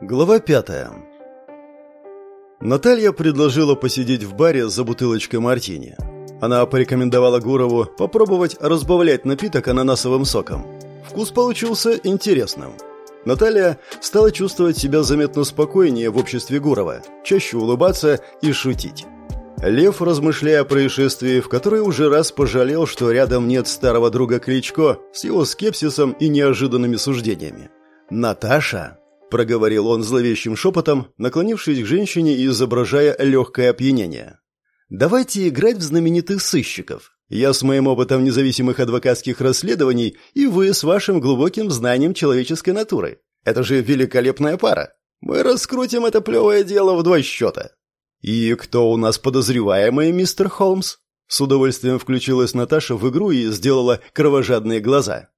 Глава пятая. Наталья предложила посидеть в баре за бутылочкой мартини. Она порекомендовала Гурову попробовать разбавлять напиток ананасовым соком. Вкус получился интересным. Наталья стала чувствовать себя заметно спокойнее в обществе Гурова, чаще улыбаться и шутить. Лев, размышляя о происшествии, в которое уже раз пожалел, что рядом нет старого друга Кличко с его скепсисом и неожиданными суждениями. «Наташа!» Проговорил он зловещим шепотом, наклонившись к женщине и изображая легкое опьянение. «Давайте играть в знаменитых сыщиков. Я с моим опытом независимых адвокатских расследований и вы с вашим глубоким знанием человеческой натуры. Это же великолепная пара. Мы раскрутим это плевое дело в два счета». «И кто у нас подозреваемый, мистер Холмс?» С удовольствием включилась Наташа в игру и сделала кровожадные глаза.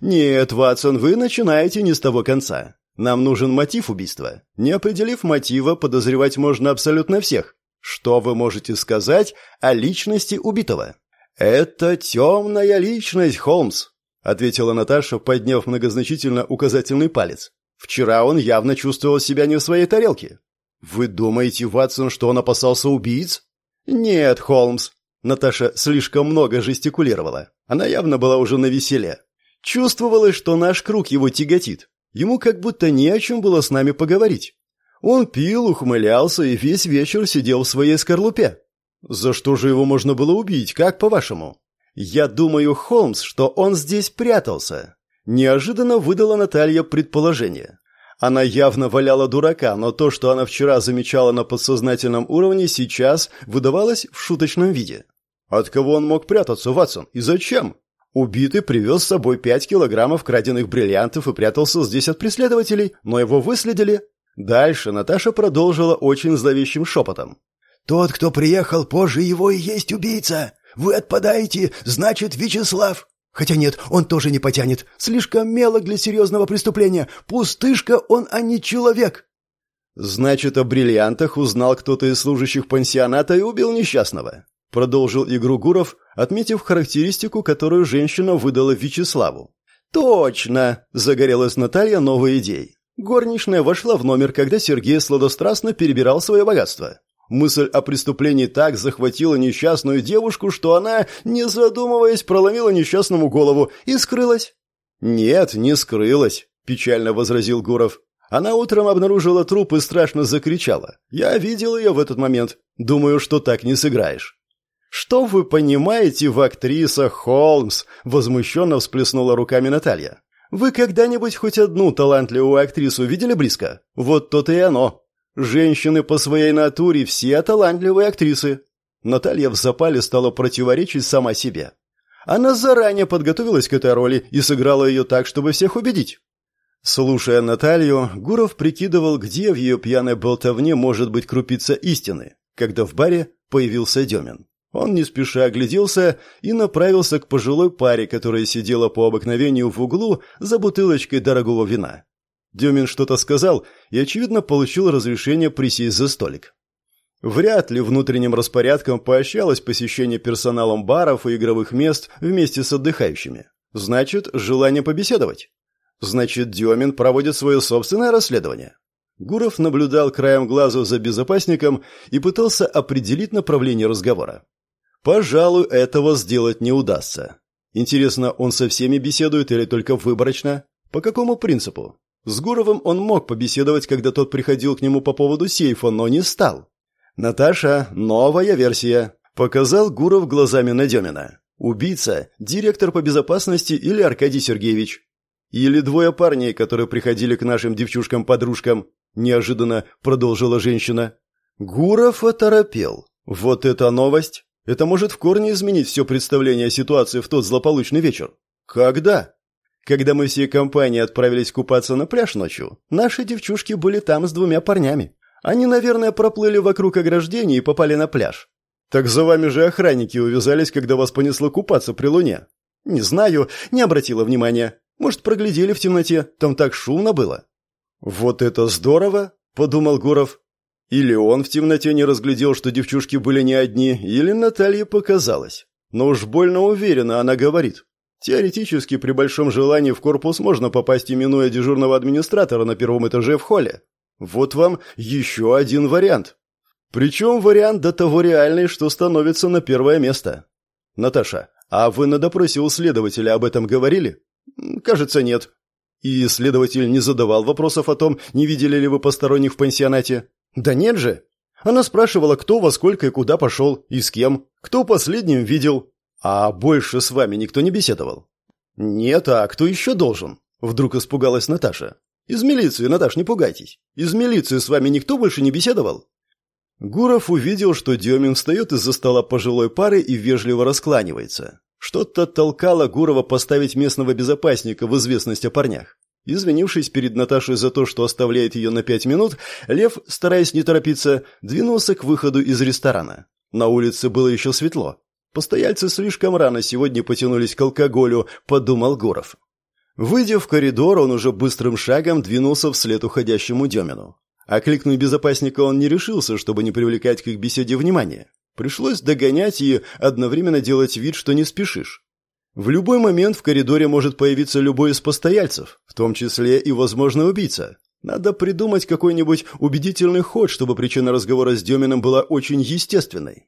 «Нет, Ватсон, вы начинаете не с того конца. Нам нужен мотив убийства. Не определив мотива, подозревать можно абсолютно всех. Что вы можете сказать о личности убитого? Это темная личность, Холмс, ответила Наташа, подняв многозначительно указательный палец. Вчера он явно чувствовал себя не в своей тарелке. Вы думаете, Ватсон, что он опасался убийц? Нет, Холмс. Наташа слишком много жестикулировала. Она явно была уже на веселе. Чувствовалось, что наш круг его тяготит. Ему как будто не о чем было с нами поговорить. Он пил, ухмылялся и весь вечер сидел в своей скорлупе. За что же его можно было убить, как по-вашему? Я думаю, Холмс, что он здесь прятался. Неожиданно выдала Наталья предположение. Она явно валяла дурака, но то, что она вчера замечала на подсознательном уровне, сейчас выдавалось в шуточном виде. От кого он мог прятаться, Ватсон, и зачем? Убитый привез с собой пять килограммов краденных бриллиантов и прятался здесь от преследователей, но его выследили. Дальше Наташа продолжила очень зловещим шепотом. «Тот, кто приехал позже его, и есть убийца. Вы отпадаете, значит, Вячеслав. Хотя нет, он тоже не потянет. Слишком мелок для серьезного преступления. Пустышка он, а не человек». «Значит, о бриллиантах узнал кто-то из служащих пансионата и убил несчастного. Продолжил игру Гуров, отметив характеристику, которую женщина выдала Вячеславу. «Точно!» – загорелась Наталья новой идеей. Горничная вошла в номер, когда Сергей сладострастно перебирал свое богатство. Мысль о преступлении так захватила несчастную девушку, что она, не задумываясь, проломила несчастному голову и скрылась. «Нет, не скрылась», – печально возразил Гуров. Она утром обнаружила труп и страшно закричала. «Я видел ее в этот момент. Думаю, что так не сыграешь». «Что вы понимаете в актрисах, Холмс?» – возмущенно всплеснула руками Наталья. «Вы когда-нибудь хоть одну талантливую актрису видели близко? Вот то-то и оно. Женщины по своей натуре все талантливые актрисы». Наталья в запале стала противоречить сама себе. Она заранее подготовилась к этой роли и сыграла ее так, чтобы всех убедить. Слушая Наталью, Гуров прикидывал, где в ее пьяной болтовне может быть крупица истины, когда в баре появился Демин. Он не спеша огляделся и направился к пожилой паре, которая сидела по обыкновению в углу за бутылочкой дорогого вина. Демин что-то сказал и, очевидно, получил разрешение присесть за столик. Вряд ли внутренним распорядком поощрялось посещение персоналом баров и игровых мест вместе с отдыхающими. Значит, желание побеседовать. Значит, Демин проводит свое собственное расследование. Гуров наблюдал краем глаза за безопасником и пытался определить направление разговора. Пожалуй, этого сделать не удастся. Интересно, он со всеми беседует или только выборочно? По какому принципу? С Гуровым он мог побеседовать, когда тот приходил к нему по поводу сейфа, но не стал. «Наташа, новая версия», — показал Гуров глазами на Демина. «Убийца, директор по безопасности или Аркадий Сергеевич?» «Или двое парней, которые приходили к нашим девчушкам-подружкам», — неожиданно продолжила женщина. Гуров оторопел. «Вот это новость! Это может в корне изменить все представление о ситуации в тот злополучный вечер. Когда? Когда мы всей компанией отправились купаться на пляж ночью, наши девчушки были там с двумя парнями. Они, наверное, проплыли вокруг ограждения и попали на пляж. Так за вами же охранники увязались, когда вас понесло купаться при луне. Не знаю, не обратила внимания. Может, проглядели в темноте, там так шумно было. Вот это здорово, подумал Гуров. Или он в темноте не разглядел, что девчушки были не одни, или Наталье показалось. Но уж больно уверенно она говорит. Теоретически, при большом желании в корпус можно попасть, именуя дежурного администратора на первом этаже в холле. Вот вам еще один вариант. Причем вариант до того реальный, что становится на первое место. Наташа, а вы на допросе у следователя об этом говорили? Кажется, нет. И следователь не задавал вопросов о том, не видели ли вы посторонних в пансионате? Да нет же. Она спрашивала, кто во сколько и куда пошел, и с кем, кто последним видел. А больше с вами никто не беседовал? Нет, а кто еще должен? Вдруг испугалась Наташа. Из милиции, Наташ, не пугайтесь. Из милиции с вами никто больше не беседовал? Гуров увидел, что Демин встает из-за стола пожилой пары и вежливо раскланивается. Что-то толкало Гурова поставить местного безопасника в известность о парнях. Извинившись перед Наташей за то, что оставляет ее на пять минут, Лев, стараясь не торопиться, двинулся к выходу из ресторана. На улице было еще светло. Постояльцы слишком рано сегодня потянулись к алкоголю, подумал Гуров. Выйдя в коридор, он уже быстрым шагом двинулся вслед уходящему Демину. Окликнуть безопасника он не решился, чтобы не привлекать к их беседе внимания. Пришлось догонять и одновременно делать вид, что не спешишь. В любой момент в коридоре может появиться любой из постояльцев, в том числе и возможный убийца. Надо придумать какой-нибудь убедительный ход, чтобы причина разговора с Деминым была очень естественной.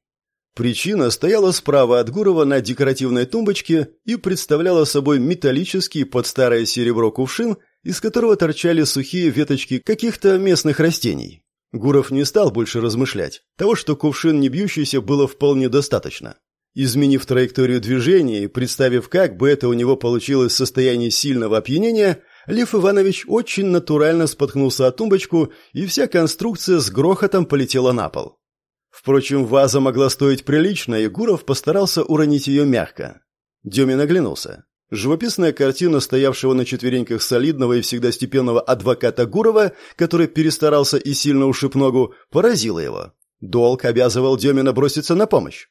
Причина стояла справа от Гурова на декоративной тумбочке и представляла собой металлический под старое серебро кувшин, из которого торчали сухие веточки каких-то местных растений. Гуров не стал больше размышлять. Того, что кувшин не бьющийся, было вполне достаточно. Изменив траекторию движения и представив, как бы это у него получилось в состоянии сильного опьянения, Лев Иванович очень натурально споткнулся о тумбочку, и вся конструкция с грохотом полетела на пол. Впрочем, ваза могла стоить прилично, и Гуров постарался уронить ее мягко. Демин оглянулся. Живописная картина стоявшего на четвереньках солидного и всегда степенного адвоката Гурова, который перестарался и сильно ушиб ногу, поразила его. Долг обязывал Демина броситься на помощь.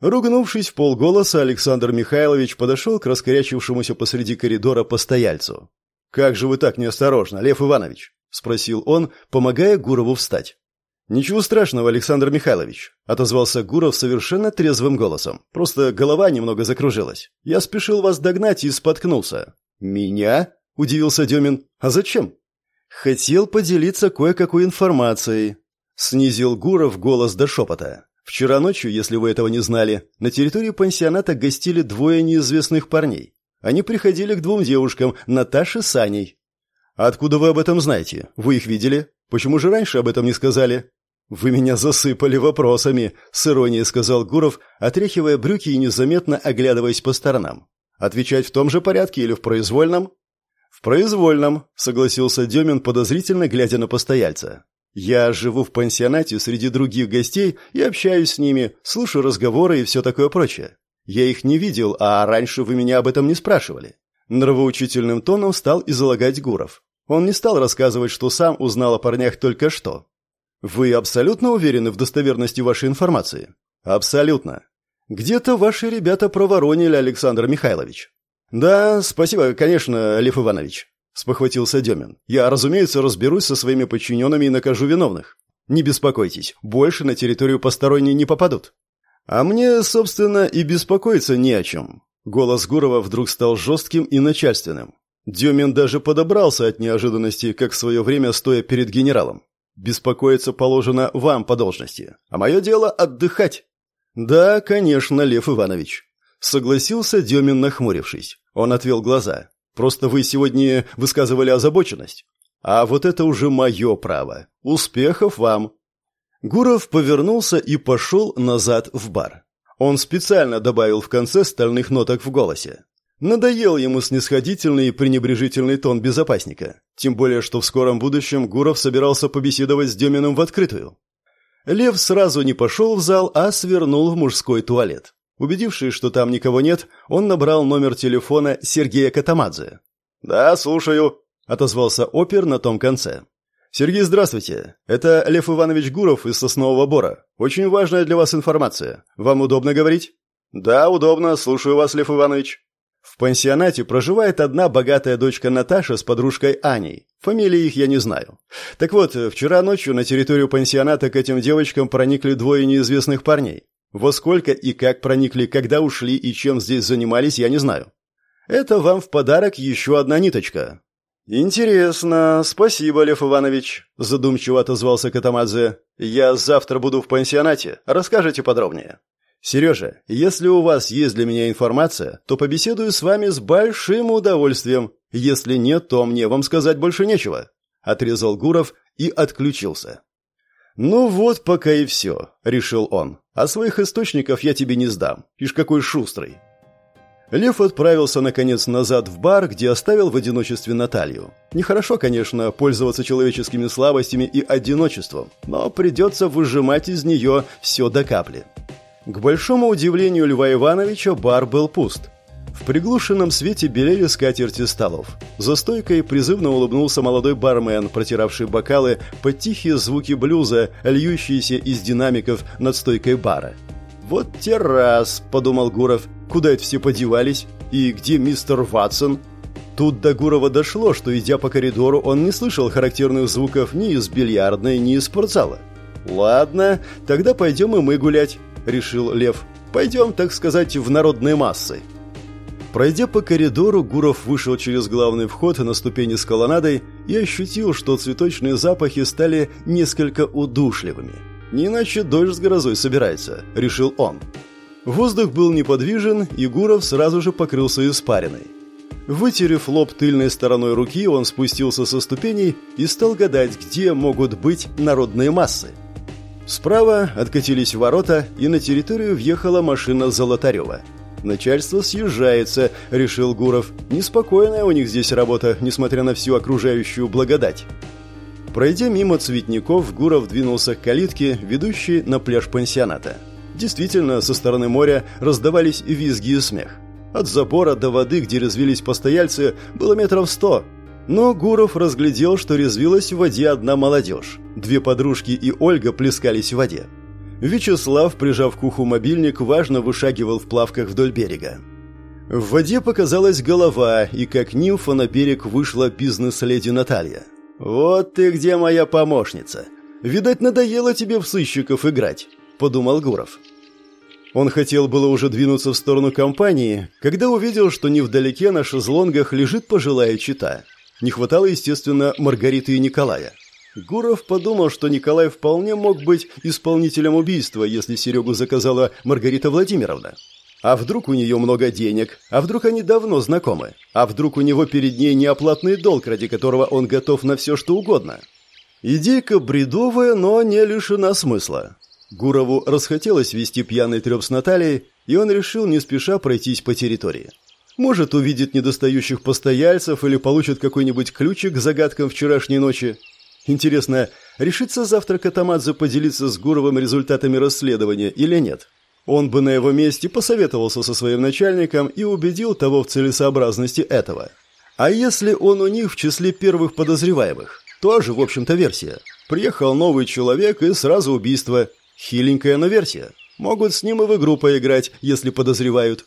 Ругнувшись в полголоса, Александр Михайлович подошел к раскорячившемуся посреди коридора постояльцу. «Как же вы так неосторожно, Лев Иванович?» – спросил он, помогая Гурову встать. «Ничего страшного, Александр Михайлович», — отозвался Гуров совершенно трезвым голосом. «Просто голова немного закружилась. Я спешил вас догнать и споткнулся». «Меня?» — удивился Демин. «А зачем?» «Хотел поделиться кое-какой информацией», — снизил Гуров голос до шепота. «Вчера ночью, если вы этого не знали, на территории пансионата гостили двое неизвестных парней. Они приходили к двум девушкам, Наташе с Аней». «Откуда вы об этом знаете? Вы их видели? Почему же раньше об этом не сказали?» «Вы меня засыпали вопросами», — с иронией сказал Гуров, отряхивая брюки и незаметно оглядываясь по сторонам. «Отвечать в том же порядке или в произвольном?» «В произвольном», — согласился Демин, подозрительно глядя на постояльца. «Я живу в пансионате среди других гостей и общаюсь с ними, слушаю разговоры и все такое прочее. Я их не видел, а раньше вы меня об этом не спрашивали». Нравоучительным тоном стал излагать Гуров. Он не стал рассказывать, что сам узнал о парнях только что, вы абсолютно уверены в достоверности вашей информации? Абсолютно. Где-то ваши ребята проворонили, Александр Михайлович. Да, спасибо, конечно, Лев Иванович, спохватился Демин. Я, разумеется, разберусь со своими подчиненными и накажу виновных. Не беспокойтесь, больше на территорию посторонние не попадут. А мне, собственно, и беспокоиться не о чем. Голос Гурова вдруг стал жестким и начальственным. Демин даже подобрался от неожиданности, как в свое время стоя перед генералом. Беспокоиться положено вам по должности, а мое дело отдыхать. Да, конечно, Лев Иванович. Согласился Демин, нахмурившись. Он отвел глаза. Просто вы сегодня высказывали озабоченность. А вот это уже мое право. Успехов вам. Гуров повернулся и пошел назад в бар. Он специально добавил в конце стальных ноток в голосе. Надоел ему снисходительный и пренебрежительный тон безопасника. Тем более, что в скором будущем Гуров собирался побеседовать с Деминым в открытую. Лев сразу не пошел в зал, а свернул в мужской туалет. Убедившись, что там никого нет, он набрал номер телефона Сергея Катамадзе. «Да, слушаю», — отозвался опер на том конце. «Сергей, здравствуйте. Это Лев Иванович Гуров из Соснового Бора. Очень важная для вас информация. Вам удобно говорить?» «Да, удобно. Слушаю вас, Лев Иванович». В пансионате проживает одна богатая дочка Наташа с подружкой Аней. Фамилии их я не знаю. Так вот, вчера ночью на территорию пансионата к этим девочкам проникли двое неизвестных парней. Во сколько и как проникли, когда ушли и чем здесь занимались, я не знаю. Это вам в подарок еще одна ниточка. «Интересно. Спасибо, Лев Иванович», – задумчиво отозвался Катамадзе. «Я завтра буду в пансионате. Расскажите подробнее». «Сережа, если у вас есть для меня информация, то побеседую с вами с большим удовольствием. Если нет, то мне вам сказать больше нечего», – отрезал Гуров и отключился. «Ну вот пока и все», — решил он. «А своих источников я тебе не сдам. Ишь какой шустрый». Лев отправился, наконец, назад в бар, где оставил в одиночестве Наталью. Нехорошо, конечно, пользоваться человеческими слабостями и одиночеством, но придется выжимать из нее все до капли. К большому удивлению Льва Ивановича бар был пуст. В приглушенном свете белели скатерти столов. За стойкой призывно улыбнулся молодой бармен, протиравший бокалы под тихие звуки блюза, льющиеся из динамиков над стойкой бара. «Вот террас», — подумал Гуров, — «куда это все подевались? И где мистер Ватсон?» Тут до Гурова дошло, что, идя по коридору, он не слышал характерных звуков ни из бильярдной, ни из спортзала. «Ладно, тогда пойдем и мы гулять», — решил Лев. «Пойдем, так сказать, в народные массы». Пройдя по коридору, Гуров вышел через главный вход на ступени с колоннадой и ощутил, что цветочные запахи стали несколько удушливыми. «Не иначе дождь с грозой собирается», — решил он. Воздух был неподвижен, и Гуров сразу же покрылся испариной. Вытерев лоб тыльной стороной руки, он спустился со ступеней и стал гадать, где могут быть народные массы. Справа откатились ворота, и на территорию въехала машина Золотарева — «Начальство съезжается», — решил Гуров. «Неспокойная у них здесь работа, несмотря на всю окружающую благодать». Пройдя мимо цветников, Гуров двинулся к калитке, ведущей на пляж пансионата. Действительно, со стороны моря раздавались визги и смех. От забора до воды, где резвились постояльцы, было метров сто. Но Гуров разглядел, что резвилась в воде одна молодежь. Две подружки и Ольга плескались в воде. Вячеслав, прижав к уху мобильник, важно вышагивал в плавках вдоль берега. В воде показалась голова, и как нимфа на берег вышла бизнес-леди Наталья. «Вот ты где моя помощница! Видать, надоело тебе в сыщиков играть», — подумал Гуров. Он хотел было уже двинуться в сторону компании, когда увидел, что невдалеке на шезлонгах лежит пожилая чита. Не хватало, естественно, Маргариты и Николая. Гуров подумал, что Николай вполне мог быть исполнителем убийства, если Серегу заказала Маргарита Владимировна. А вдруг у нее много денег? А вдруг они давно знакомы? А вдруг у него перед ней неоплатный долг, ради которого он готов на все, что угодно? Идейка бредовая, но не лишена смысла. Гурову расхотелось вести пьяный треп с Натальей, и он решил не спеша пройтись по территории. Может, увидит недостающих постояльцев или получит какой-нибудь ключик к загадкам вчерашней ночи. Интересно, решится завтра Катамадзе поделиться с Гуровым результатами расследования или нет? Он бы на его месте посоветовался со своим начальником и убедил того в целесообразности этого. А если он у них в числе первых подозреваемых? Тоже, в общем-то, версия. Приехал новый человек и сразу убийство. Хиленькая, но версия. Могут с ним и в игру поиграть, если подозревают.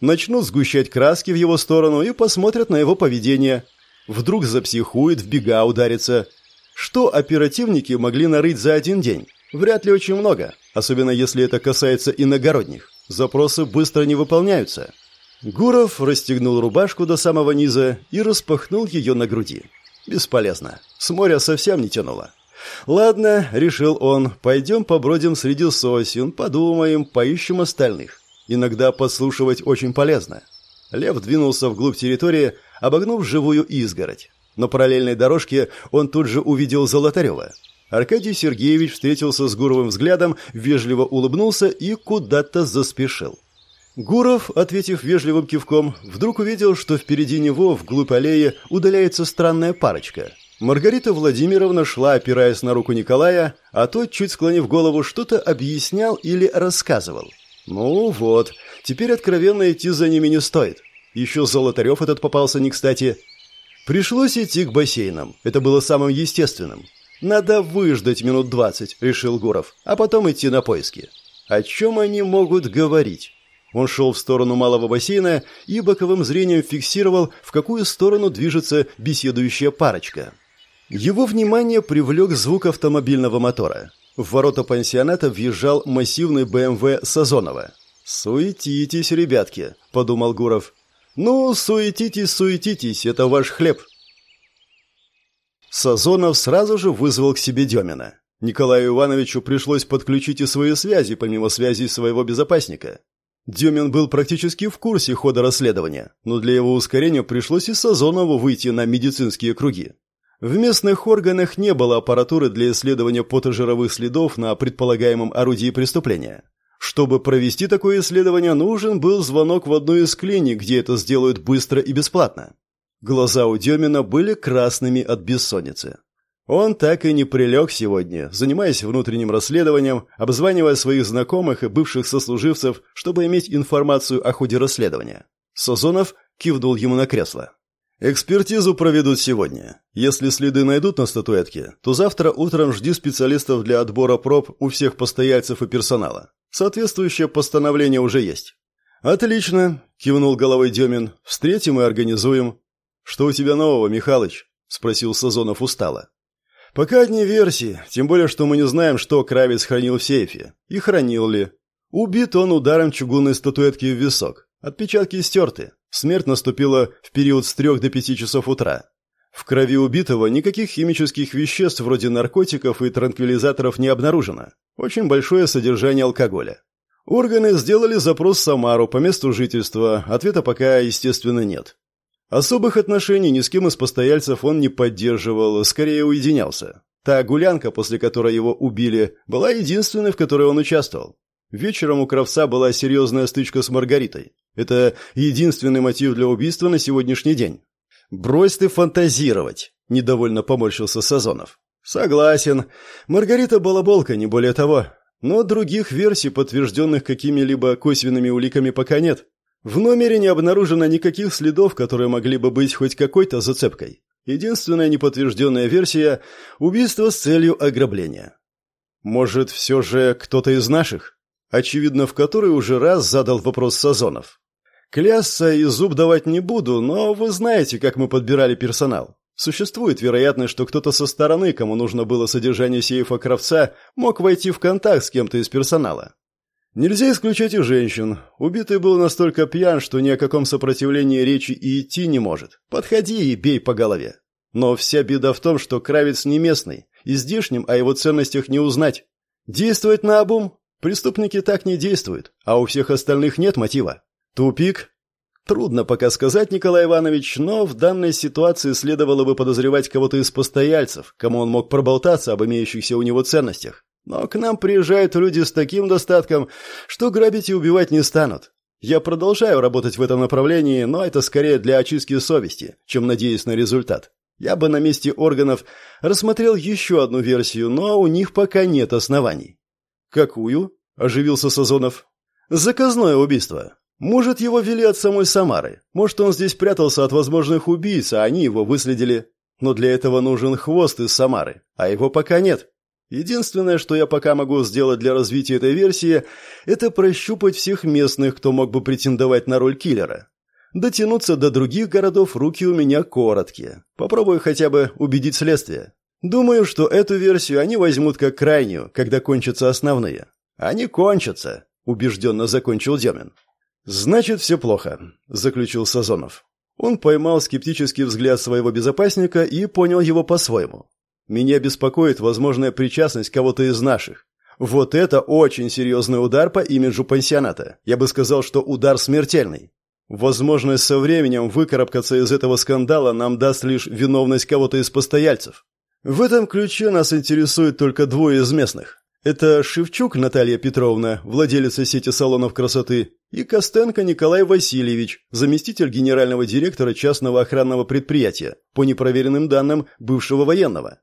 Начнут сгущать краски в его сторону и посмотрят на его поведение. Вдруг запсихует, в бега ударится – что оперативники могли нарыть за один день? Вряд ли очень много, особенно если это касается иногородних. Запросы быстро не выполняются. Гуров расстегнул рубашку до самого низа и распахнул ее на груди. Бесполезно. С моря совсем не тянуло. «Ладно», — решил он, — «пойдем побродим среди сосен, подумаем, поищем остальных. Иногда подслушивать очень полезно». Лев двинулся вглубь территории, обогнув живую изгородь. На параллельной дорожке он тут же увидел Золотарева. Аркадий Сергеевич встретился с Гуровым взглядом, вежливо улыбнулся и куда-то заспешил. Гуров, ответив вежливым кивком, вдруг увидел, что впереди него, вглубь аллеи, удаляется странная парочка. Маргарита Владимировна шла, опираясь на руку Николая, а тот, чуть склонив голову, что-то объяснял или рассказывал. «Ну вот, теперь откровенно идти за ними не стоит. Еще Золотарев этот попался не кстати. Пришлось идти к бассейнам. Это было самым естественным. «Надо выждать минут двадцать», — решил Гуров, — «а потом идти на поиски». О чем они могут говорить? Он шел в сторону малого бассейна и боковым зрением фиксировал, в какую сторону движется беседующая парочка. Его внимание привлек звук автомобильного мотора. В ворота пансионата въезжал массивный БМВ Сазонова. «Суетитесь, ребятки», — подумал Гуров. «Ну, суетитесь, суетитесь, это ваш хлеб». Сазонов сразу же вызвал к себе Демина. Николаю Ивановичу пришлось подключить и свои связи, помимо связей своего безопасника. Демин был практически в курсе хода расследования, но для его ускорения пришлось и Сазонову выйти на медицинские круги. В местных органах не было аппаратуры для исследования потожировых следов на предполагаемом орудии преступления. Чтобы провести такое исследование, нужен был звонок в одну из клиник, где это сделают быстро и бесплатно. Глаза у Демина были красными от бессонницы. Он так и не прилег сегодня, занимаясь внутренним расследованием, обзванивая своих знакомых и бывших сослуживцев, чтобы иметь информацию о ходе расследования. Созонов кивнул ему на кресло. «Экспертизу проведут сегодня. Если следы найдут на статуэтке, то завтра утром жди специалистов для отбора проб у всех постояльцев и персонала. Соответствующее постановление уже есть». «Отлично», – кивнул головой Демин. «Встретим и организуем». «Что у тебя нового, Михалыч?» – спросил Сазонов устало. Пока одни версии, тем более, что мы не знаем, что Кравец хранил в сейфе. И хранил ли. Убит он ударом чугунной статуэтки в висок. Отпечатки стерты. Смерть наступила в период с 3 до 5 часов утра. В крови убитого никаких химических веществ вроде наркотиков и транквилизаторов не обнаружено. Очень большое содержание алкоголя. Органы сделали запрос Самару по месту жительства. Ответа пока, естественно, нет. Особых отношений ни с кем из постояльцев он не поддерживал, скорее уединялся. Та гулянка, после которой его убили, была единственной, в которой он участвовал. Вечером у Кравца была серьезная стычка с Маргаритой. Это единственный мотив для убийства на сегодняшний день. «Брось ты фантазировать», – недовольно поморщился Сазонов. «Согласен. Маргарита балаболка, не более того. Но других версий, подтвержденных какими-либо косвенными уликами, пока нет. В номере не обнаружено никаких следов, которые могли бы быть хоть какой-то зацепкой. Единственная неподтвержденная версия – убийство с целью ограбления. Может, все же кто-то из наших? Очевидно, в который уже раз задал вопрос Сазонов. Клясться и зуб давать не буду, но вы знаете, как мы подбирали персонал. Существует вероятность, что кто-то со стороны, кому нужно было содержание сейфа Кравца, мог войти в контакт с кем-то из персонала. Нельзя исключать и женщин. Убитый был настолько пьян, что ни о каком сопротивлении речи и идти не может. Подходи и бей по голове. Но вся беда в том, что Кравец не местный, и здешним о его ценностях не узнать. Действовать на обум? Преступники так не действуют, а у всех остальных нет мотива. Тупик? Трудно пока сказать, Николай Иванович, но в данной ситуации следовало бы подозревать кого-то из постояльцев, кому он мог проболтаться об имеющихся у него ценностях. Но к нам приезжают люди с таким достатком, что грабить и убивать не станут. Я продолжаю работать в этом направлении, но это скорее для очистки совести, чем надеюсь на результат. Я бы на месте органов рассмотрел еще одну версию, но у них пока нет оснований. «Какую?» – оживился Сазонов. «Заказное убийство. Может, его вели от самой Самары. Может, он здесь прятался от возможных убийц, а они его выследили. Но для этого нужен хвост из Самары, а его пока нет. Единственное, что я пока могу сделать для развития этой версии, это прощупать всех местных, кто мог бы претендовать на роль киллера. Дотянуться до других городов руки у меня короткие. Попробую хотя бы убедить следствие. Думаю, что эту версию они возьмут как крайнюю, когда кончатся основные. Они кончатся, убежденно закончил Демин. Значит, все плохо, заключил Сазонов. Он поймал скептический взгляд своего безопасника и понял его по-своему. Меня беспокоит возможная причастность кого-то из наших. Вот это очень серьезный удар по имиджу пансионата. Я бы сказал, что удар смертельный. Возможность со временем выкарабкаться из этого скандала нам даст лишь виновность кого-то из постояльцев. В этом ключе нас интересует только двое из местных. Это Шевчук Наталья Петровна, владелица сети салонов красоты, и Костенко Николай Васильевич, заместитель генерального директора частного охранного предприятия, по непроверенным данным бывшего военного.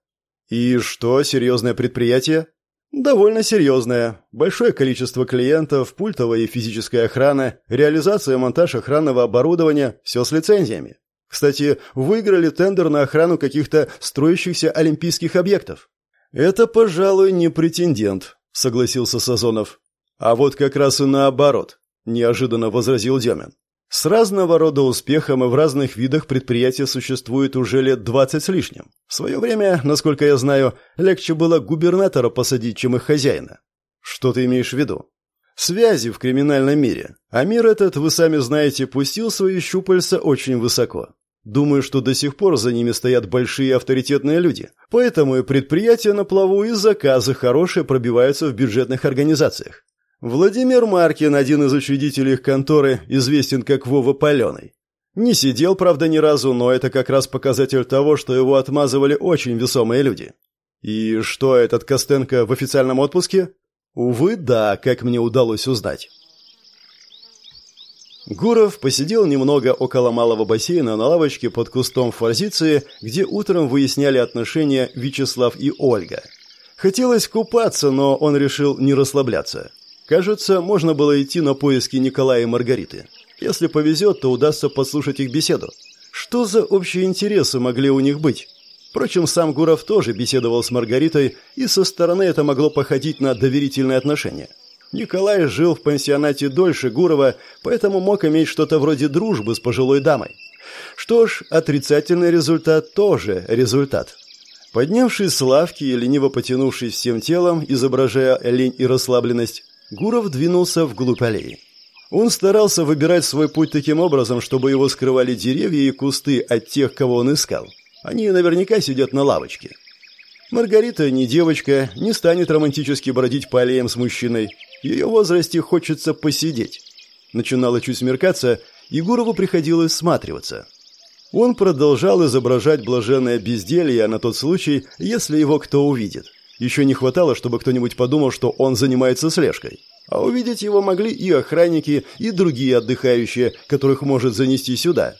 И что, серьезное предприятие? Довольно серьезное. Большое количество клиентов, пультовая и физическая охрана, реализация и монтаж охранного оборудования, все с лицензиями. Кстати, выиграли тендер на охрану каких-то строящихся олимпийских объектов. Это, пожалуй, не претендент, согласился Сазонов. А вот как раз и наоборот, неожиданно возразил Демин. С разного рода успехом и в разных видах предприятия существует уже лет двадцать с лишним. В свое время, насколько я знаю, легче было губернатора посадить, чем их хозяина. Что ты имеешь в виду? Связи в криминальном мире. А мир этот, вы сами знаете, пустил свои щупальца очень высоко. Думаю, что до сих пор за ними стоят большие авторитетные люди. Поэтому и предприятия на плаву, и заказы хорошие пробиваются в бюджетных организациях. Владимир Маркин, один из учредителей их конторы, известен как Вова Паленый. Не сидел, правда, ни разу, но это как раз показатель того, что его отмазывали очень весомые люди. И что, этот Костенко в официальном отпуске? Увы, да, как мне удалось узнать. Гуров посидел немного около малого бассейна на лавочке под кустом форзиции, где утром выясняли отношения Вячеслав и Ольга. Хотелось купаться, но он решил не расслабляться. Кажется, можно было идти на поиски Николая и Маргариты. Если повезет, то удастся послушать их беседу. Что за общие интересы могли у них быть? Впрочем, сам Гуров тоже беседовал с Маргаритой, и со стороны это могло походить на доверительные отношения. Николай жил в пансионате дольше Гурова, поэтому мог иметь что-то вроде дружбы с пожилой дамой. Что ж, отрицательный результат тоже результат. Поднявшись с лавки и лениво потянувшись всем телом, изображая лень и расслабленность, Гуров двинулся вглубь аллеи. Он старался выбирать свой путь таким образом, чтобы его скрывали деревья и кусты от тех, кого он искал. Они наверняка сидят на лавочке. Маргарита не девочка, не станет романтически бродить по аллеям с мужчиной. Ее возрасте хочется посидеть. Начинало чуть смеркаться, и Гурову приходилось сматриваться. Он продолжал изображать блаженное безделье на тот случай, если его кто увидит. Еще не хватало, чтобы кто-нибудь подумал, что он занимается слежкой. А увидеть его могли и охранники, и другие отдыхающие, которых может занести сюда.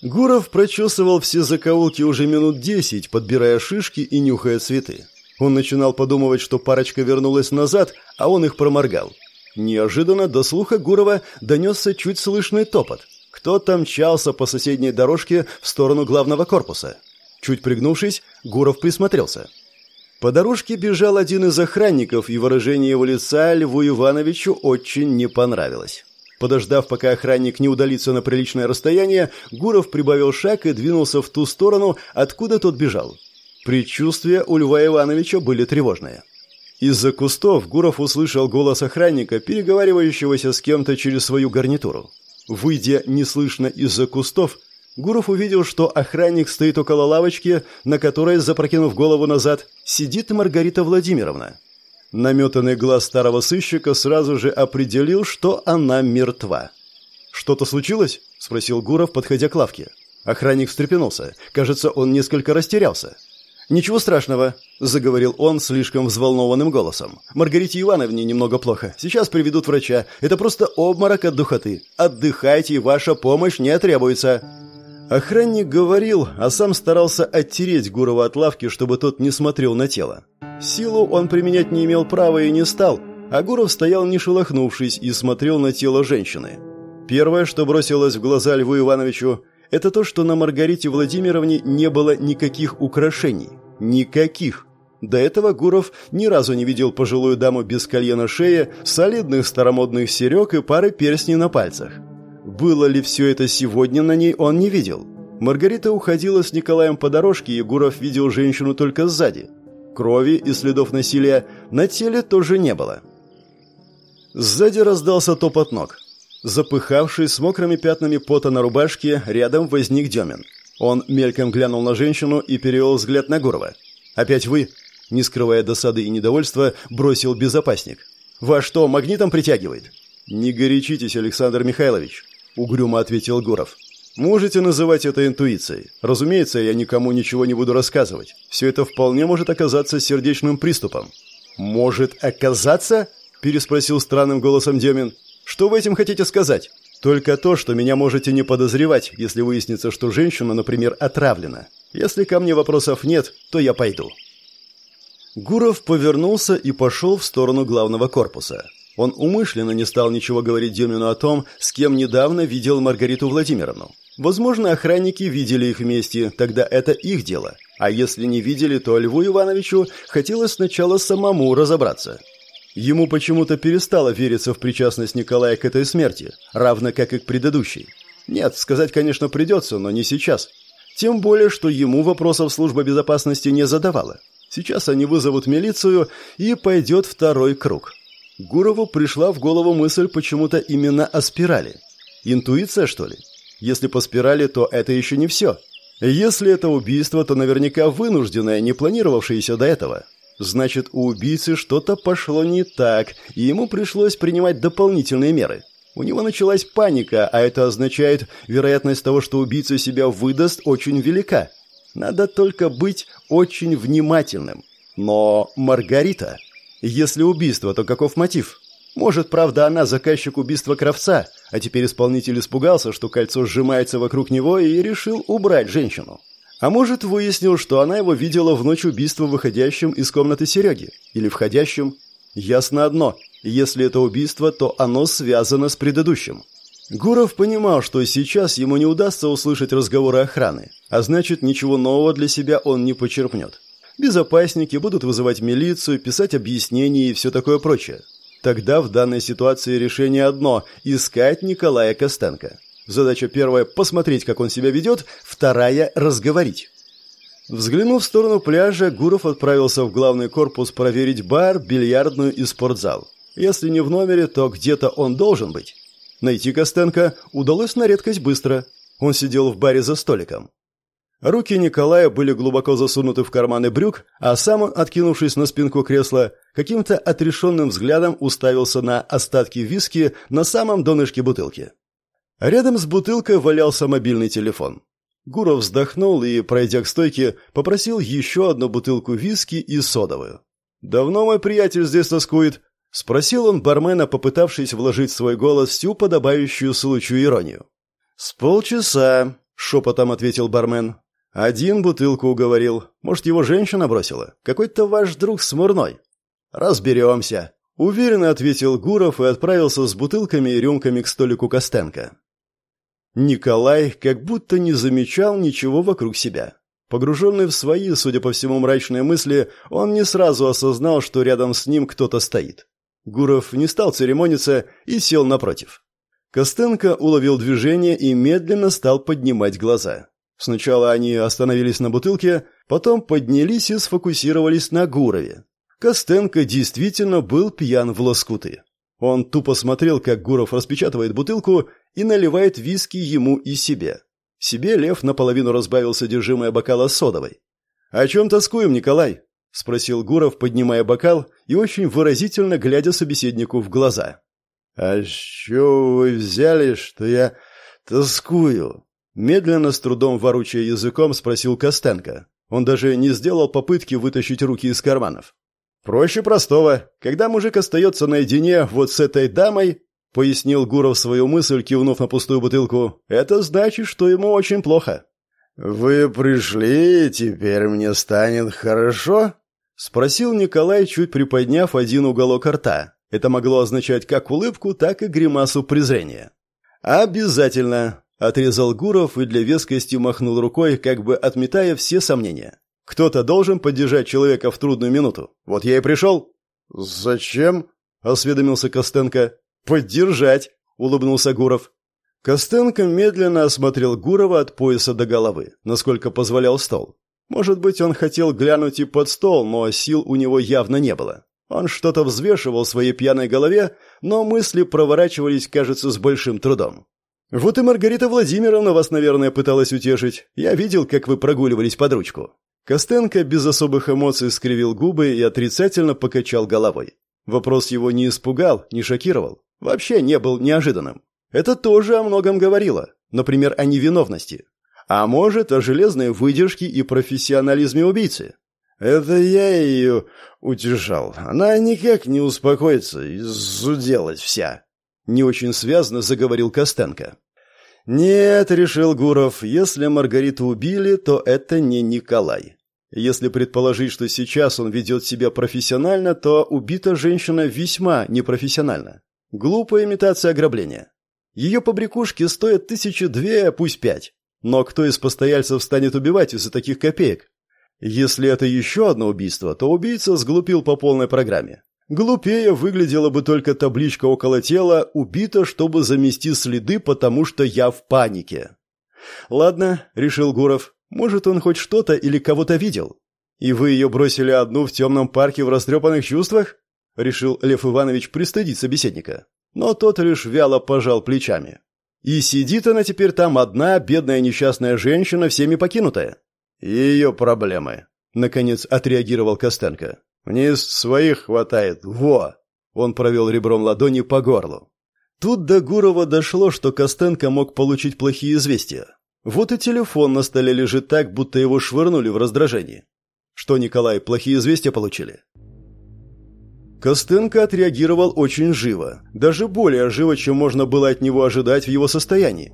Гуров прочесывал все закоулки уже минут десять, подбирая шишки и нюхая цветы. Он начинал подумывать, что парочка вернулась назад, а он их проморгал. Неожиданно до слуха Гурова донесся чуть слышный топот. Кто-то мчался по соседней дорожке в сторону главного корпуса. Чуть пригнувшись, Гуров присмотрелся. По дорожке бежал один из охранников, и выражение его лица Льву Ивановичу очень не понравилось. Подождав, пока охранник не удалится на приличное расстояние, Гуров прибавил шаг и двинулся в ту сторону, откуда тот бежал. Предчувствия у Льва Ивановича были тревожные. Из-за кустов Гуров услышал голос охранника, переговаривающегося с кем-то через свою гарнитуру. Выйдя неслышно из-за кустов, Гуров увидел, что охранник стоит около лавочки, на которой, запрокинув голову назад, сидит Маргарита Владимировна. Наметанный глаз старого сыщика сразу же определил, что она мертва. «Что-то случилось?» – спросил Гуров, подходя к лавке. Охранник встрепенулся. Кажется, он несколько растерялся. «Ничего страшного», – заговорил он слишком взволнованным голосом. «Маргарите Ивановне немного плохо. Сейчас приведут врача. Это просто обморок от духоты. Отдыхайте, ваша помощь не требуется». Охранник говорил, а сам старался оттереть Гурова от лавки, чтобы тот не смотрел на тело. Силу он применять не имел права и не стал, а Гуров стоял не шелохнувшись и смотрел на тело женщины. Первое, что бросилось в глаза Льву Ивановичу, это то, что на Маргарите Владимировне не было никаких украшений. Никаких. До этого Гуров ни разу не видел пожилую даму без колье на шее, солидных старомодных серег и пары перстней на пальцах. Было ли все это сегодня на ней, он не видел. Маргарита уходила с Николаем по дорожке, и Гуров видел женщину только сзади. Крови и следов насилия на теле тоже не было. Сзади раздался топот ног. Запыхавший, с мокрыми пятнами пота на рубашке, рядом возник Демин. Он мельком глянул на женщину и перевел взгляд на Гурова. «Опять вы?» Не скрывая досады и недовольства, бросил безопасник. «Вас что, магнитом притягивает?» «Не горячитесь, Александр Михайлович угрюмо ответил Гуров. Можете называть это интуицией. Разумеется, я никому ничего не буду рассказывать. Все это вполне может оказаться сердечным приступом. Может оказаться? переспросил странным голосом Демин. Что вы этим хотите сказать? Только то, что меня можете не подозревать, если выяснится, что женщина, например, отравлена. Если ко мне вопросов нет, то я пойду. Гуров повернулся и пошел в сторону главного корпуса. Он умышленно не стал ничего говорить Демину о том, с кем недавно видел Маргариту Владимировну. Возможно, охранники видели их вместе, тогда это их дело. А если не видели, то Льву Ивановичу хотелось сначала самому разобраться. Ему почему-то перестало вериться в причастность Николая к этой смерти, равно как и к предыдущей. Нет, сказать, конечно, придется, но не сейчас. Тем более, что ему вопросов служба безопасности не задавала. Сейчас они вызовут милицию, и пойдет второй круг. Гурову пришла в голову мысль почему-то именно о спирали. Интуиция, что ли? Если по спирали, то это еще не все. Если это убийство, то наверняка вынужденное, не планировавшееся до этого. Значит, у убийцы что-то пошло не так, и ему пришлось принимать дополнительные меры. У него началась паника, а это означает, вероятность того, что убийца себя выдаст, очень велика. Надо только быть очень внимательным. Но Маргарита... Если убийство, то каков мотив? Может, правда, она заказчик убийства Кравца, а теперь исполнитель испугался, что кольцо сжимается вокруг него и решил убрать женщину. А может, выяснил, что она его видела в ночь убийства выходящим из комнаты Сереги. Или входящим. Ясно одно. Если это убийство, то оно связано с предыдущим. Гуров понимал, что сейчас ему не удастся услышать разговоры охраны, а значит, ничего нового для себя он не почерпнет. Безопасники будут вызывать милицию, писать объяснения и все такое прочее. Тогда в данной ситуации решение одно – искать Николая Костенко. Задача первая – посмотреть, как он себя ведет, вторая – разговорить. Взглянув в сторону пляжа, Гуров отправился в главный корпус проверить бар, бильярдную и спортзал. Если не в номере, то где-то он должен быть. Найти Костенко удалось на редкость быстро. Он сидел в баре за столиком. Руки Николая были глубоко засунуты в карманы брюк, а сам он, откинувшись на спинку кресла, каким-то отрешенным взглядом уставился на остатки виски на самом донышке бутылки. Рядом с бутылкой валялся мобильный телефон. Гуров вздохнул и, пройдя к стойке, попросил еще одну бутылку виски и содовую. «Давно мой приятель здесь тоскует?» — спросил он бармена, попытавшись вложить в свой голос всю подобающую случаю иронию. «С полчаса», — шепотом ответил бармен. «Один бутылку уговорил. Может, его женщина бросила? Какой-то ваш друг смурной». «Разберемся», — уверенно ответил Гуров и отправился с бутылками и рюмками к столику Костенко. Николай как будто не замечал ничего вокруг себя. Погруженный в свои, судя по всему, мрачные мысли, он не сразу осознал, что рядом с ним кто-то стоит. Гуров не стал церемониться и сел напротив. Костенко уловил движение и медленно стал поднимать глаза. Сначала они остановились на бутылке, потом поднялись и сфокусировались на Гурове. Костенко действительно был пьян в лоскуты. Он тупо смотрел, как Гуров распечатывает бутылку и наливает виски ему и себе. Себе Лев наполовину разбавил содержимое бокала содовой. «О чем тоскуем, Николай?» — спросил Гуров, поднимая бокал и очень выразительно глядя собеседнику в глаза. «А чего вы взяли, что я тоскую?» Медленно, с трудом воручая языком, спросил Костенко. Он даже не сделал попытки вытащить руки из карманов. «Проще простого. Когда мужик остается наедине вот с этой дамой, — пояснил Гуров свою мысль, кивнув на пустую бутылку, — это значит, что ему очень плохо. «Вы пришли, теперь мне станет хорошо?» — спросил Николай, чуть приподняв один уголок рта. Это могло означать как улыбку, так и гримасу презрения. «Обязательно!» — отрезал Гуров и для вескости махнул рукой, как бы отметая все сомнения. Кто-то должен поддержать человека в трудную минуту. Вот я и пришел». «Зачем?» — осведомился Костенко. «Поддержать», — улыбнулся Гуров. Костенко медленно осмотрел Гурова от пояса до головы, насколько позволял стол. Может быть, он хотел глянуть и под стол, но сил у него явно не было. Он что-то взвешивал в своей пьяной голове, но мысли проворачивались, кажется, с большим трудом. «Вот и Маргарита Владимировна вас, наверное, пыталась утешить. Я видел, как вы прогуливались под ручку. Костенко без особых эмоций скривил губы и отрицательно покачал головой. Вопрос его не испугал, не шокировал. Вообще не был неожиданным. Это тоже о многом говорило. Например, о невиновности. А может, о железной выдержке и профессионализме убийцы. Это я ее утешал. Она никак не успокоится и зуделась вся. Не очень связно заговорил Костенко. «Нет», — решил Гуров, — «если Маргариту убили, то это не Николай. Если предположить, что сейчас он ведет себя профессионально, то убита женщина весьма непрофессионально. Глупая имитация ограбления. Ее побрякушки стоят тысячи две, пусть пять. Но кто из постояльцев станет убивать из-за таких копеек? Если это еще одно убийство, то убийца сглупил по полной программе. Глупее выглядела бы только табличка около тела «Убито, чтобы замести следы, потому что я в панике». «Ладно», — решил Гуров, может, он хоть что-то или кого-то видел? И вы ее бросили одну в темном парке в растрепанных чувствах? Решил Лев Иванович пристыдить собеседника. Но тот лишь вяло пожал плечами. И сидит она теперь там одна, бедная несчастная женщина, всеми покинутая. Ее проблемы. Наконец отреагировал Костенко. Вниз своих хватает. Во! Он провел ребром ладони по горлу. Тут до Гурова дошло, что Костенко мог получить плохие известия. Вот и телефон на столе лежит так, будто его швырнули в раздражении. Что, Николай, плохие известия получили? Костенко отреагировал очень живо, даже более живо, чем можно было от него ожидать в его состоянии.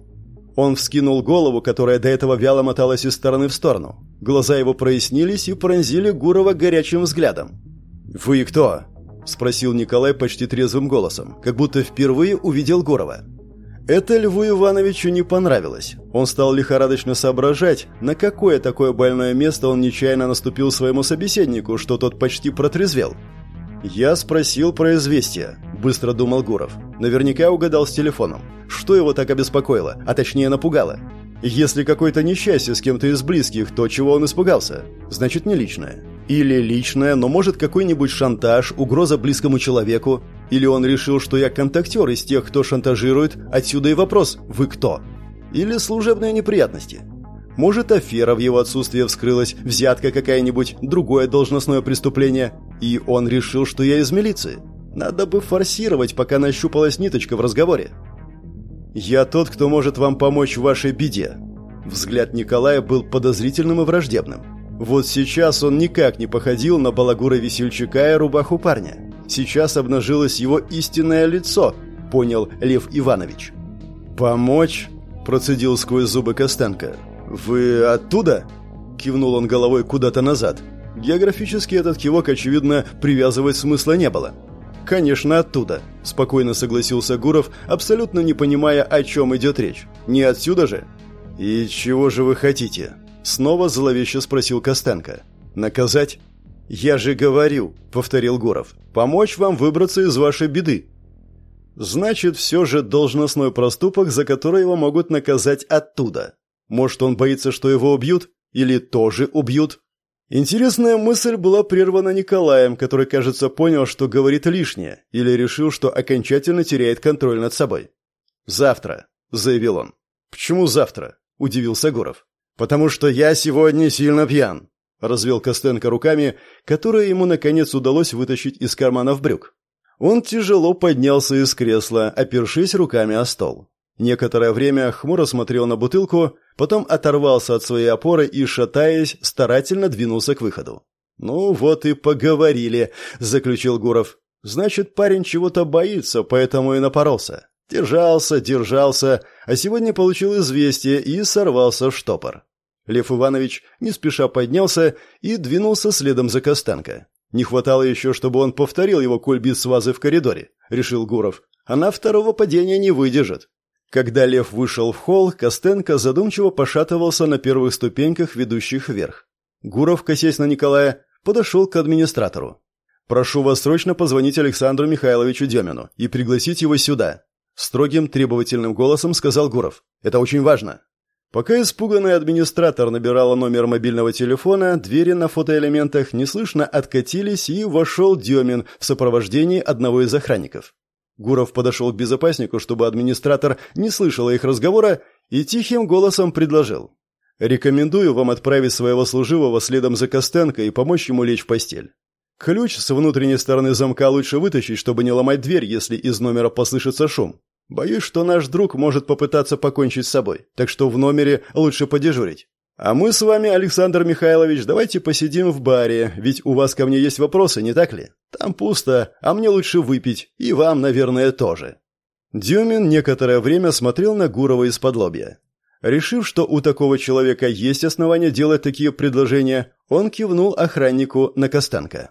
Он вскинул голову, которая до этого вяло моталась из стороны в сторону. Глаза его прояснились и пронзили Гурова горячим взглядом. «Вы кто?» – спросил Николай почти трезвым голосом, как будто впервые увидел Гурова. Это Льву Ивановичу не понравилось. Он стал лихорадочно соображать, на какое такое больное место он нечаянно наступил своему собеседнику, что тот почти протрезвел. «Я спросил про известие», – быстро думал Гуров. Наверняка угадал с телефоном. Что его так обеспокоило, а точнее напугало? Если какое-то несчастье с кем-то из близких, то чего он испугался? Значит, не личное. Или личное, но может какой-нибудь шантаж, угроза близкому человеку. Или он решил, что я контактер из тех, кто шантажирует, отсюда и вопрос «Вы кто?». Или служебные неприятности. Может, афера в его отсутствие вскрылась, взятка какая-нибудь, другое должностное преступление. И он решил, что я из милиции. Надо бы форсировать, пока нащупалась ниточка в разговоре. «Я тот, кто может вам помочь в вашей беде». Взгляд Николая был подозрительным и враждебным. Вот сейчас он никак не походил на балагура весельчака и рубаху парня. Сейчас обнажилось его истинное лицо, понял Лев Иванович. «Помочь?» – процедил сквозь зубы Костенко. «Вы оттуда?» – кивнул он головой куда-то назад. Географически этот кивок, очевидно, привязывать смысла не было. «Конечно, оттуда», – спокойно согласился Гуров, абсолютно не понимая, о чем идет речь. «Не отсюда же?» «И чего же вы хотите?» – снова зловеще спросил Костенко. «Наказать?» «Я же говорю», – повторил Гуров, – «помочь вам выбраться из вашей беды». «Значит, все же должностной проступок, за который его могут наказать оттуда. Может, он боится, что его убьют? Или тоже убьют?» Интересная мысль была прервана Николаем, который, кажется, понял, что говорит лишнее, или решил, что окончательно теряет контроль над собой. «Завтра», — заявил он. «Почему завтра?» — удивился Гуров. «Потому что я сегодня сильно пьян», — развел Костенко руками, которые ему, наконец, удалось вытащить из карманов брюк. Он тяжело поднялся из кресла, опершись руками о стол. Некоторое время хмуро смотрел на бутылку, потом оторвался от своей опоры и, шатаясь, старательно двинулся к выходу. «Ну вот и поговорили», — заключил Гуров. «Значит, парень чего-то боится, поэтому и напоролся. Держался, держался, а сегодня получил известие и сорвался в штопор». Лев Иванович не спеша поднялся и двинулся следом за Костанко. Не хватало еще, чтобы он повторил его кульбит с вазы в коридоре, решил Гуров. Она второго падения не выдержит. Когда Лев вышел в холл, Костенко задумчиво пошатывался на первых ступеньках, ведущих вверх. Гуров, косясь на Николая, подошел к администратору. «Прошу вас срочно позвонить Александру Михайловичу Демину и пригласить его сюда», строгим требовательным голосом сказал Гуров. «Это очень важно». Пока испуганный администратор набирала номер мобильного телефона, двери на фотоэлементах неслышно откатились, и вошел Демин в сопровождении одного из охранников. Гуров подошел к безопаснику, чтобы администратор не слышала их разговора, и тихим голосом предложил. «Рекомендую вам отправить своего служивого следом за Костенко и помочь ему лечь в постель. Ключ с внутренней стороны замка лучше вытащить, чтобы не ломать дверь, если из номера послышится шум. Боюсь, что наш друг может попытаться покончить с собой, так что в номере лучше подежурить. А мы с вами, Александр Михайлович, давайте посидим в баре, ведь у вас ко мне есть вопросы, не так ли? Там пусто, а мне лучше выпить, и вам, наверное, тоже». Дюмин некоторое время смотрел на Гурова из-под лобья. Решив, что у такого человека есть основания делать такие предложения, он кивнул охраннику на Костанка.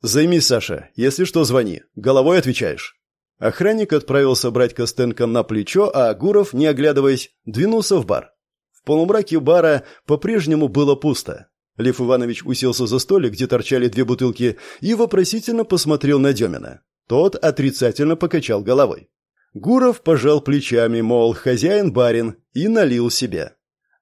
«Займись, Саша. Если что, звони. Головой отвечаешь». Охранник отправился брать Костенко на плечо, а Гуров, не оглядываясь, двинулся в бар. Полумраке бара по-прежнему было пусто. Лев Иванович уселся за столик, где торчали две бутылки, и вопросительно посмотрел на Демина. Тот отрицательно покачал головой. Гуров пожал плечами, мол, хозяин-барин, и налил себе.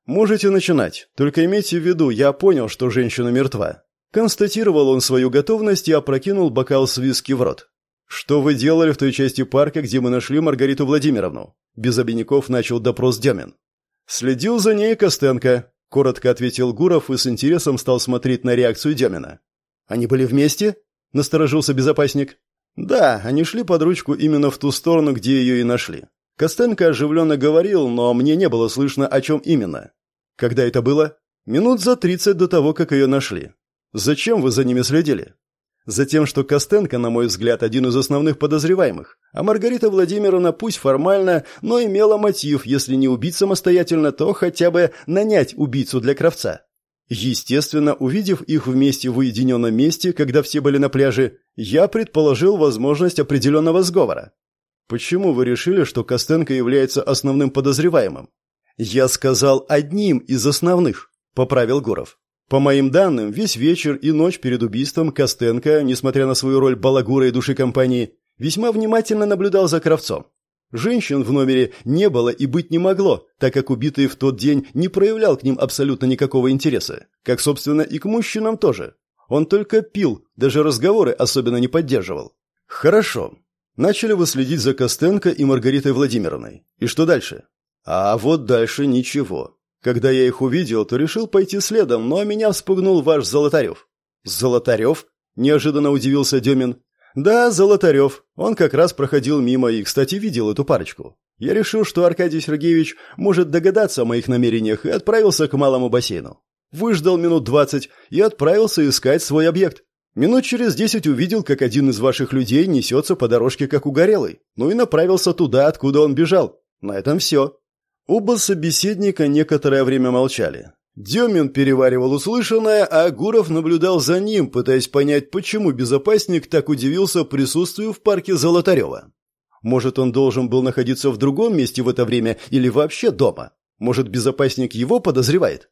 «Можете начинать, только имейте в виду, я понял, что женщина мертва». Констатировал он свою готовность и опрокинул бокал с виски в рот. «Что вы делали в той части парка, где мы нашли Маргариту Владимировну?» Без обиняков начал допрос Демин. «Следил за ней Костенко», — коротко ответил Гуров и с интересом стал смотреть на реакцию Демина. «Они были вместе?» — насторожился безопасник. «Да, они шли под ручку именно в ту сторону, где ее и нашли. Костенко оживленно говорил, но мне не было слышно, о чем именно. Когда это было? Минут за тридцать до того, как ее нашли. Зачем вы за ними следили?» Затем, что Костенко, на мой взгляд, один из основных подозреваемых, а Маргарита Владимировна пусть формально, но имела мотив, если не убить самостоятельно, то хотя бы нанять убийцу для Кравца. Естественно, увидев их вместе в уединенном месте, когда все были на пляже, я предположил возможность определенного сговора. Почему вы решили, что Костенко является основным подозреваемым? Я сказал одним из основных, поправил Гуров. По моим данным, весь вечер и ночь перед убийством Костенко, несмотря на свою роль балагура и души компании, весьма внимательно наблюдал за Кравцом. Женщин в номере не было и быть не могло, так как убитый в тот день не проявлял к ним абсолютно никакого интереса, как, собственно, и к мужчинам тоже. Он только пил, даже разговоры особенно не поддерживал. Хорошо. Начали вы следить за Костенко и Маргаритой Владимировной. И что дальше? А вот дальше ничего. Когда я их увидел, то решил пойти следом, но меня вспугнул ваш Золотарев». «Золотарев?» – неожиданно удивился Демин. «Да, Золотарев. Он как раз проходил мимо и, кстати, видел эту парочку. Я решил, что Аркадий Сергеевич может догадаться о моих намерениях и отправился к малому бассейну. Выждал минут двадцать и отправился искать свой объект. Минут через десять увидел, как один из ваших людей несется по дорожке, как угорелый. Ну и направился туда, откуда он бежал. На этом все. Оба собеседника некоторое время молчали. Демин переваривал услышанное, а Гуров наблюдал за ним, пытаясь понять, почему безопасник так удивился присутствию в парке Золотарева. Может, он должен был находиться в другом месте в это время или вообще дома? Может, безопасник его подозревает?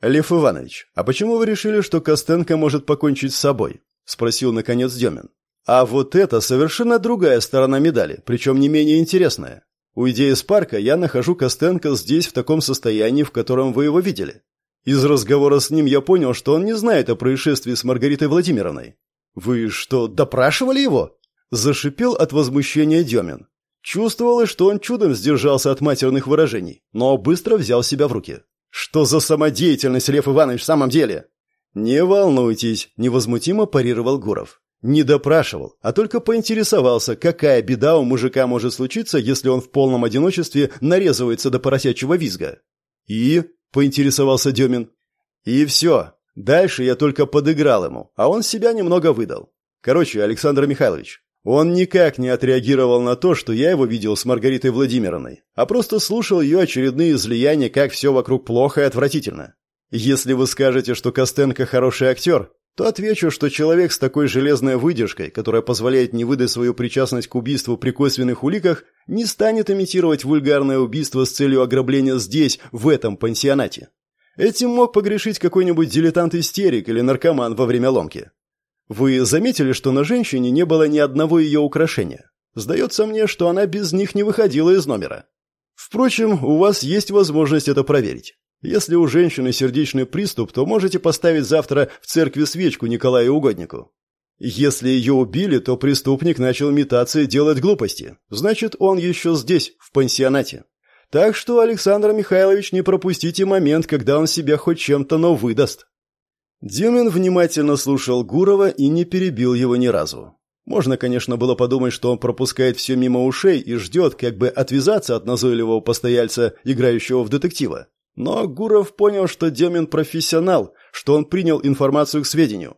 «Лев Иванович, а почему вы решили, что Костенко может покончить с собой?» – спросил, наконец, Демин. «А вот это совершенно другая сторона медали, причем не менее интересная. Уйдя из парка, я нахожу Костенко здесь в таком состоянии, в котором вы его видели. Из разговора с ним я понял, что он не знает о происшествии с Маргаритой Владимировной. Вы что, допрашивали его? Зашипел от возмущения Демин. Чувствовалось, что он чудом сдержался от матерных выражений, но быстро взял себя в руки. Что за самодеятельность, Лев Иванович, в самом деле? Не волнуйтесь, невозмутимо парировал Гуров. Не допрашивал, а только поинтересовался, какая беда у мужика может случиться, если он в полном одиночестве нарезывается до поросячьего визга. «И?» – поинтересовался Демин. «И все. Дальше я только подыграл ему, а он себя немного выдал. Короче, Александр Михайлович, он никак не отреагировал на то, что я его видел с Маргаритой Владимировной, а просто слушал ее очередные излияния, как все вокруг плохо и отвратительно. Если вы скажете, что Костенко хороший актер, то отвечу, что человек с такой железной выдержкой, которая позволяет не выдать свою причастность к убийству при косвенных уликах, не станет имитировать вульгарное убийство с целью ограбления здесь, в этом пансионате. Этим мог погрешить какой-нибудь дилетант-истерик или наркоман во время ломки. Вы заметили, что на женщине не было ни одного ее украшения? Сдается мне, что она без них не выходила из номера. Впрочем, у вас есть возможность это проверить. Если у женщины сердечный приступ, то можете поставить завтра в церкви свечку Николаю Угоднику. Если ее убили, то преступник начал метаться и делать глупости. Значит, он еще здесь, в пансионате. Так что, Александр Михайлович, не пропустите момент, когда он себя хоть чем-то, но выдаст. Дюмин внимательно слушал Гурова и не перебил его ни разу. Можно, конечно, было подумать, что он пропускает все мимо ушей и ждет, как бы отвязаться от назойливого постояльца, играющего в детектива. Но Гуров понял, что Демин профессионал, что он принял информацию к сведению.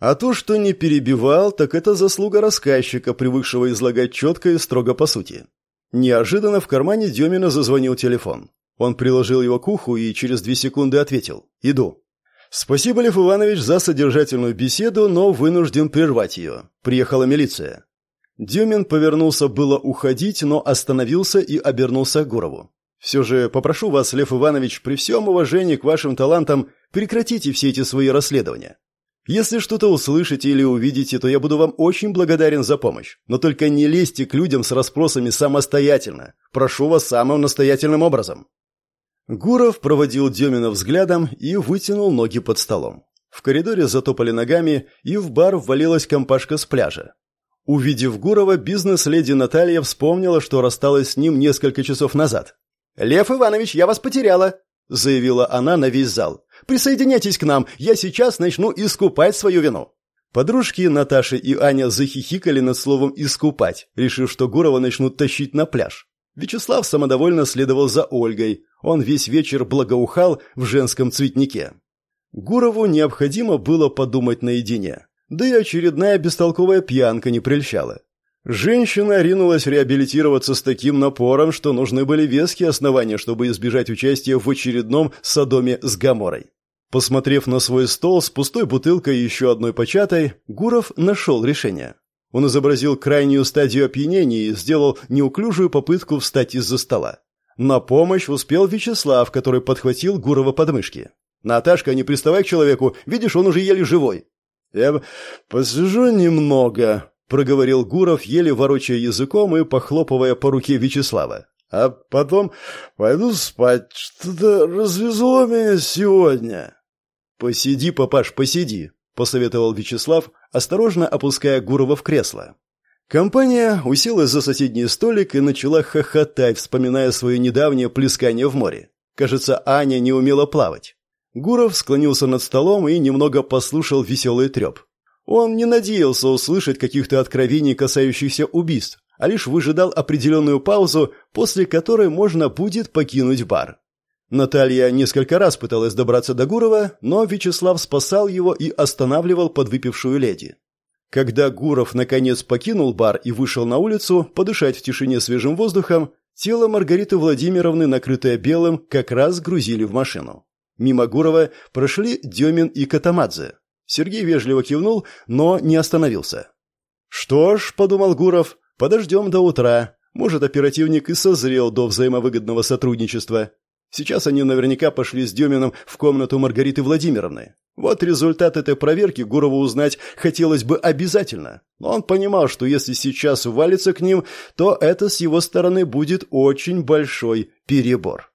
А то, что не перебивал, так это заслуга рассказчика, привыкшего излагать четко и строго по сути. Неожиданно в кармане Демина зазвонил телефон. Он приложил его к уху и через две секунды ответил «Иду». «Спасибо, Лев Иванович, за содержательную беседу, но вынужден прервать ее. Приехала милиция». Дюмин повернулся было уходить, но остановился и обернулся к Гурову. Все же попрошу вас, Лев Иванович, при всем уважении к вашим талантам, прекратите все эти свои расследования. Если что-то услышите или увидите, то я буду вам очень благодарен за помощь. Но только не лезьте к людям с расспросами самостоятельно. Прошу вас самым настоятельным образом». Гуров проводил Демина взглядом и вытянул ноги под столом. В коридоре затопали ногами, и в бар ввалилась компашка с пляжа. Увидев Гурова, бизнес-леди Наталья вспомнила, что рассталась с ним несколько часов назад. «Лев Иванович, я вас потеряла!» — заявила она на весь зал. «Присоединяйтесь к нам, я сейчас начну искупать свою вину». Подружки Наташи и Аня захихикали над словом «искупать», решив, что Гурова начнут тащить на пляж. Вячеслав самодовольно следовал за Ольгой. Он весь вечер благоухал в женском цветнике. Гурову необходимо было подумать наедине. Да и очередная бестолковая пьянка не прельщала. Женщина ринулась реабилитироваться с таким напором, что нужны были веские основания, чтобы избежать участия в очередном садоме с Гаморой. Посмотрев на свой стол с пустой бутылкой и еще одной початой, Гуров нашел решение. Он изобразил крайнюю стадию опьянения и сделал неуклюжую попытку встать из-за стола. На помощь успел Вячеслав, который подхватил Гурова подмышки. «Наташка, не приставай к человеку, видишь, он уже еле живой». «Я посижу немного», — проговорил Гуров, еле ворочая языком и похлопывая по руке Вячеслава. «А потом пойду спать. Что-то развезло меня сегодня». «Посиди, папаш, посиди», — посоветовал Вячеслав, осторожно опуская Гурова в кресло. Компания уселась за соседний столик и начала хохотать, вспоминая свое недавнее плескание в море. Кажется, Аня не умела плавать. Гуров склонился над столом и немного послушал веселый треп. Он не надеялся услышать каких-то откровений, касающихся убийств, а лишь выжидал определенную паузу, после которой можно будет покинуть бар. Наталья несколько раз пыталась добраться до Гурова, но Вячеслав спасал его и останавливал подвыпившую леди. Когда Гуров наконец покинул бар и вышел на улицу подышать в тишине свежим воздухом, тело Маргариты Владимировны, накрытое белым, как раз грузили в машину. Мимо Гурова прошли Демин и Катамадзе. Сергей вежливо кивнул, но не остановился. «Что ж», — подумал Гуров, — «подождем до утра. Может, оперативник и созрел до взаимовыгодного сотрудничества. Сейчас они наверняка пошли с Демином в комнату Маргариты Владимировны. Вот результат этой проверки Гурову узнать хотелось бы обязательно. Но он понимал, что если сейчас валится к ним, то это с его стороны будет очень большой перебор.